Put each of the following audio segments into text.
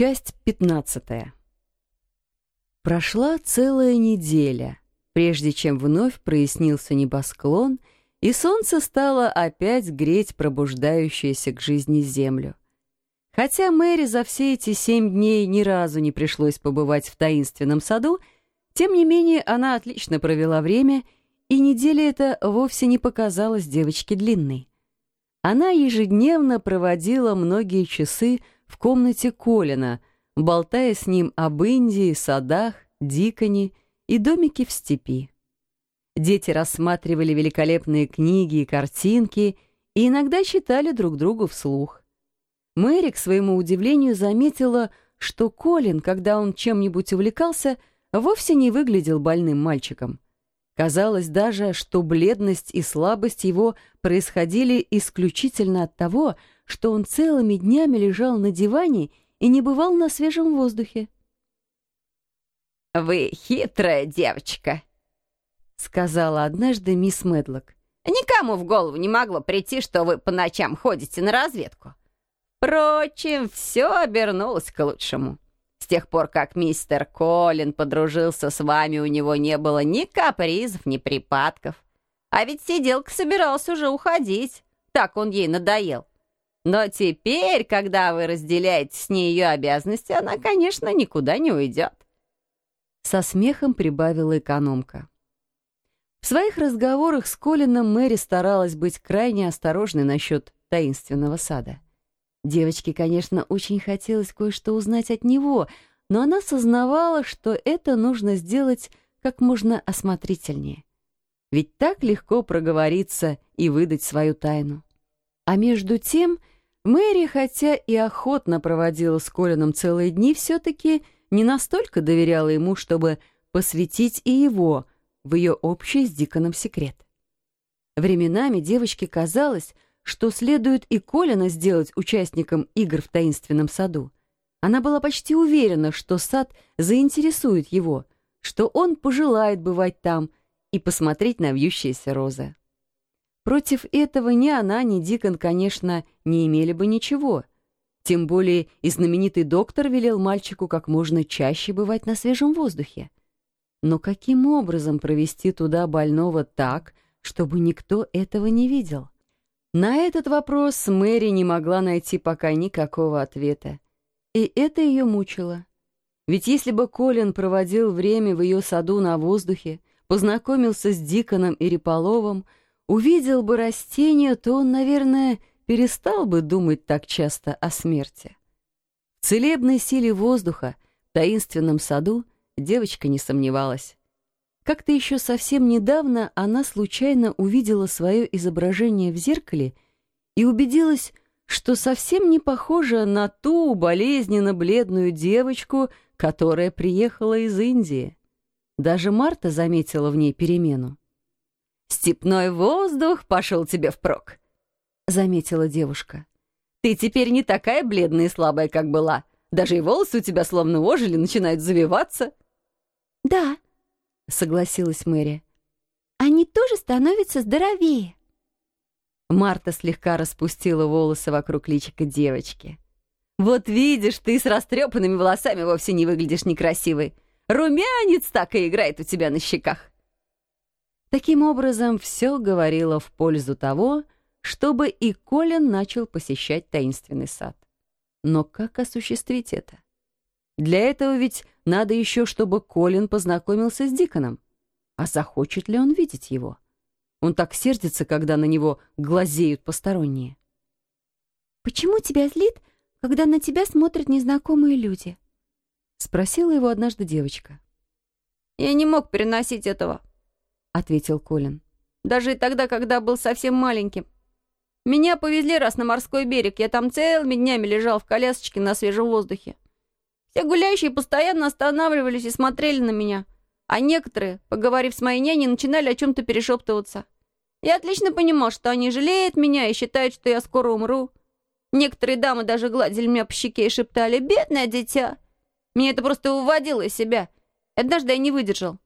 Часть пятнадцатая. Прошла целая неделя, прежде чем вновь прояснился небосклон, и солнце стало опять греть пробуждающуюся к жизни землю. Хотя Мэри за все эти семь дней ни разу не пришлось побывать в таинственном саду, тем не менее она отлично провела время, и неделя эта вовсе не показалась девочке длинной. Она ежедневно проводила многие часы в комнате Колина, болтая с ним об Индии, садах, диконе и домике в степи. Дети рассматривали великолепные книги и картинки и иногда читали друг другу вслух. Мэри, к своему удивлению, заметила, что Колин, когда он чем-нибудь увлекался, вовсе не выглядел больным мальчиком. Казалось даже, что бледность и слабость его происходили исключительно от того, что он целыми днями лежал на диване и не бывал на свежем воздухе. «Вы хитрая девочка», — сказала однажды мисс Медлок. «Никому в голову не могло прийти, что вы по ночам ходите на разведку. Впрочем, все обернулось к лучшему. Тех пор, как мистер Колин подружился с вами, у него не было ни капризов, ни припадков. А ведь сиделка собирался уже уходить. Так он ей надоел. Но теперь, когда вы разделяете с ней ее обязанности, она, конечно, никуда не уйдет. Со смехом прибавила экономка. В своих разговорах с Колином Мэри старалась быть крайне осторожной насчет таинственного сада. Девочке, конечно, очень хотелось кое-что узнать от него, но она сознавала, что это нужно сделать как можно осмотрительнее. Ведь так легко проговориться и выдать свою тайну. А между тем Мэри, хотя и охотно проводила с Колином целые дни, все-таки не настолько доверяла ему, чтобы посвятить и его в ее общий с Диконом секрет. Временами девочке казалось, что следует и Колина сделать участником игр в таинственном саду. Она была почти уверена, что сад заинтересует его, что он пожелает бывать там и посмотреть на вьющиеся розы. Против этого ни она, ни Дикон, конечно, не имели бы ничего. Тем более и знаменитый доктор велел мальчику как можно чаще бывать на свежем воздухе. Но каким образом провести туда больного так, чтобы никто этого не видел? На этот вопрос Мэри не могла найти пока никакого ответа. И это ее мучило. Ведь если бы Колин проводил время в ее саду на воздухе, познакомился с Диконом и Риполовым, увидел бы растение, то он, наверное, перестал бы думать так часто о смерти. В целебной силе воздуха, в таинственном саду, девочка не сомневалась. Как-то еще совсем недавно она случайно увидела свое изображение в зеркале и убедилась, что совсем не похожа на ту болезненно-бледную девочку, которая приехала из Индии. Даже Марта заметила в ней перемену. «Степной воздух пошел тебе впрок», — заметила девушка. «Ты теперь не такая бледная и слабая, как была. Даже и волосы у тебя словно ожили, начинают завиваться». «Да», — согласилась Мэри. «Они тоже становятся здоровее». Марта слегка распустила волосы вокруг личика девочки. «Вот видишь, ты с растрепанными волосами вовсе не выглядишь некрасивой. Румянец так и играет у тебя на щеках». Таким образом, все говорило в пользу того, чтобы и Колин начал посещать таинственный сад. Но как осуществить это? Для этого ведь надо еще, чтобы Колин познакомился с Диконом. А захочет ли он видеть его? Он так сердится, когда на него глазеют посторонние. «Почему тебя злит, когда на тебя смотрят незнакомые люди?» — спросила его однажды девочка. «Я не мог переносить этого», — ответил Колин. «Даже и тогда, когда был совсем маленьким. Меня повезли раз на морской берег. Я там целыми днями лежал в колясочке на свежем воздухе. Все гуляющие постоянно останавливались и смотрели на меня. А некоторые, поговорив с моей няней, начинали о чем-то перешептываться. Я отлично понимал, что они жалеют меня и считают, что я скоро умру. Некоторые дамы даже гладили меня по щеке и шептали «Бедное дитя!». Меня это просто уводило из себя. Однажды я не выдержал.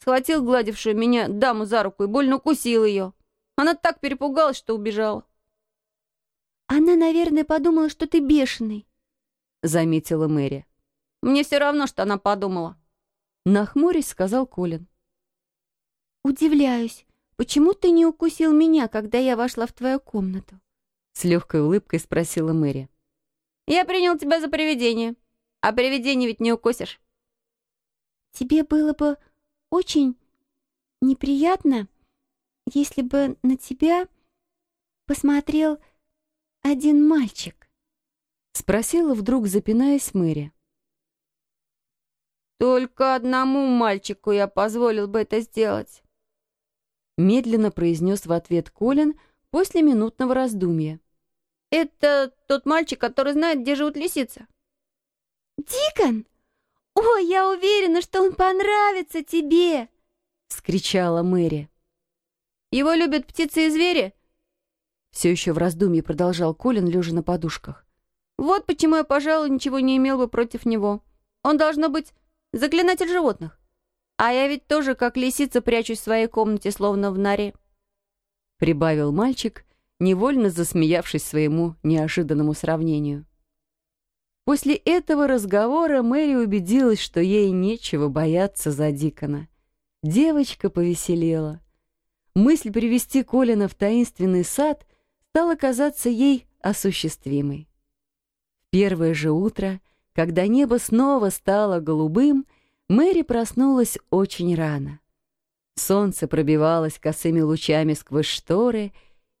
Схватил гладившую меня даму за руку и больно укусил ее. Она так перепугалась, что убежала. «Она, наверное, подумала, что ты бешеный», — заметила Мэри. «Мне все равно, что она подумала». Нахмурясь, сказал Колин. «Удивляюсь, почему ты не укусил меня, когда я вошла в твою комнату?» С легкой улыбкой спросила Мэри. «Я принял тебя за привидение, а привидение ведь не укусишь». «Тебе было бы очень неприятно, если бы на тебя посмотрел один мальчик?» Спросила вдруг, запинаясь Мэри. «Только одному мальчику я позволил бы это сделать», медленно произнес в ответ Колин после минутного раздумья. «Это тот мальчик, который знает, где живут лисицы». «Дикон! О, я уверена, что он понравится тебе!» — вскричала Мэри. «Его любят птицы и звери?» Все еще в раздумье продолжал Колин, лежа на подушках. «Вот почему я, пожалуй, ничего не имел бы против него. Он, должно быть, заклинатель животных. А я ведь тоже, как лисица, прячусь в своей комнате, словно в норе. Прибавил мальчик, невольно засмеявшись своему неожиданному сравнению. После этого разговора Мэри убедилась, что ей нечего бояться за Дикона. Девочка повеселела. Мысль привести Колина в таинственный сад стала казаться ей осуществимой. Первое же утро, когда небо снова стало голубым, Мэри проснулась очень рано. Солнце пробивалось косыми лучами сквозь шторы,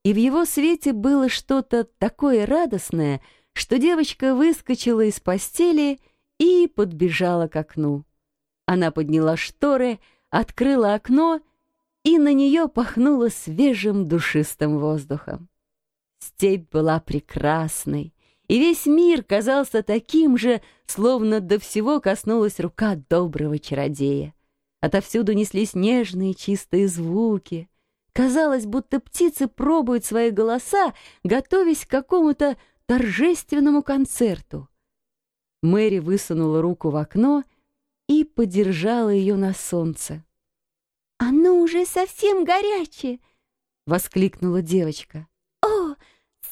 и в его свете было что-то такое радостное, что девочка выскочила из постели и подбежала к окну. Она подняла шторы, открыла окно, и на нее пахнуло свежим душистым воздухом. Степь была прекрасной, и весь мир казался таким же, словно до всего коснулась рука доброго чародея. Отовсюду неслись нежные чистые звуки. Казалось, будто птицы пробуют свои голоса, готовясь к какому-то торжественному концерту. Мэри высунула руку в окно и подержала ее на солнце. «Оно уже совсем горячее!» — воскликнула девочка.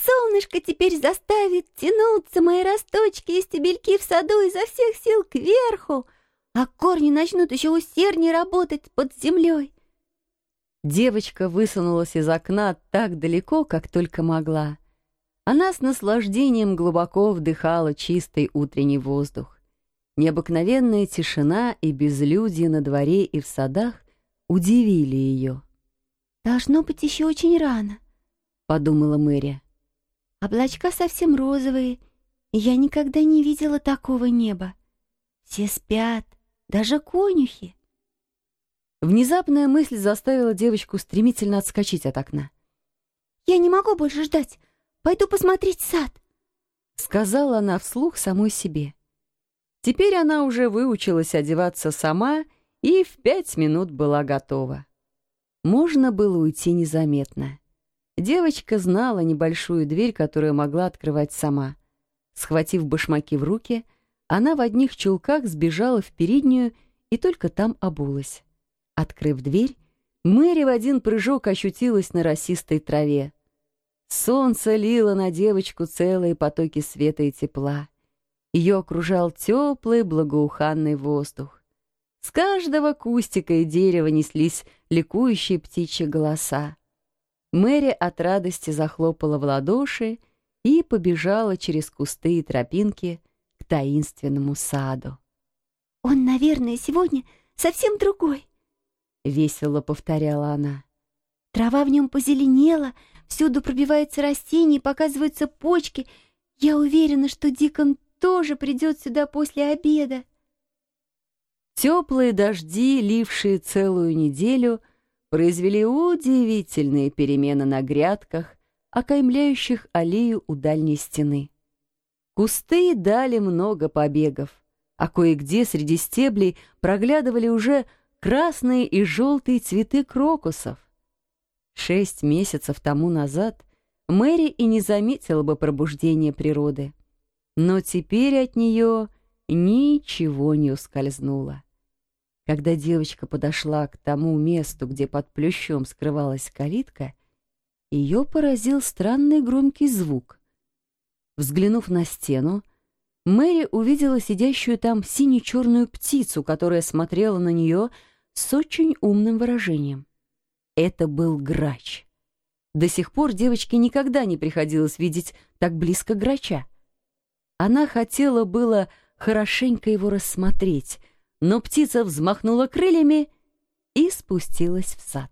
«О, Солнышко теперь заставит тянуться мои росточки и стебельки в саду изо всех сил кверху, а корни начнут еще усерднее работать под землей. Девочка высунулась из окна так далеко, как только могла. Она с наслаждением глубоко вдыхала чистый утренний воздух. Необыкновенная тишина и безлюдье на дворе и в садах удивили ее. «Должно быть еще очень рано», — подумала Мэри. Облачка совсем розовые, я никогда не видела такого неба. Все спят, даже конюхи. Внезапная мысль заставила девочку стремительно отскочить от окна. «Я не могу больше ждать. Пойду посмотреть сад», — сказала она вслух самой себе. Теперь она уже выучилась одеваться сама и в пять минут была готова. Можно было уйти незаметно. Девочка знала небольшую дверь, которую могла открывать сама. Схватив башмаки в руки, она в одних чулках сбежала в переднюю и только там обулась. Открыв дверь, Мэри в один прыжок ощутилась на росистой траве. Солнце лило на девочку целые потоки света и тепла. Ее окружал теплый благоуханный воздух. С каждого кустика и дерева неслись ликующие птичьи голоса. Мэри от радости захлопала в ладоши и побежала через кусты и тропинки к таинственному саду. «Он, наверное, сегодня совсем другой», — весело повторяла она. «Трава в нем позеленела, всюду пробиваются растения и показываются почки. Я уверена, что Дикон тоже придет сюда после обеда». Теплые дожди, лившие целую неделю, произвели удивительные перемены на грядках, окаймляющих аллею у дальней стены. Кусты дали много побегов, а кое-где среди стеблей проглядывали уже красные и желтые цветы крокусов. Шесть месяцев тому назад Мэри и не заметила бы пробуждения природы, но теперь от нее ничего не ускользнуло. Когда девочка подошла к тому месту, где под плющом скрывалась калитка, ее поразил странный громкий звук. Взглянув на стену, Мэри увидела сидящую там сине-черную птицу, которая смотрела на нее с очень умным выражением. Это был грач. До сих пор девочке никогда не приходилось видеть так близко грача. Она хотела было хорошенько его рассмотреть, но птица взмахнула крыльями и спустилась в сад.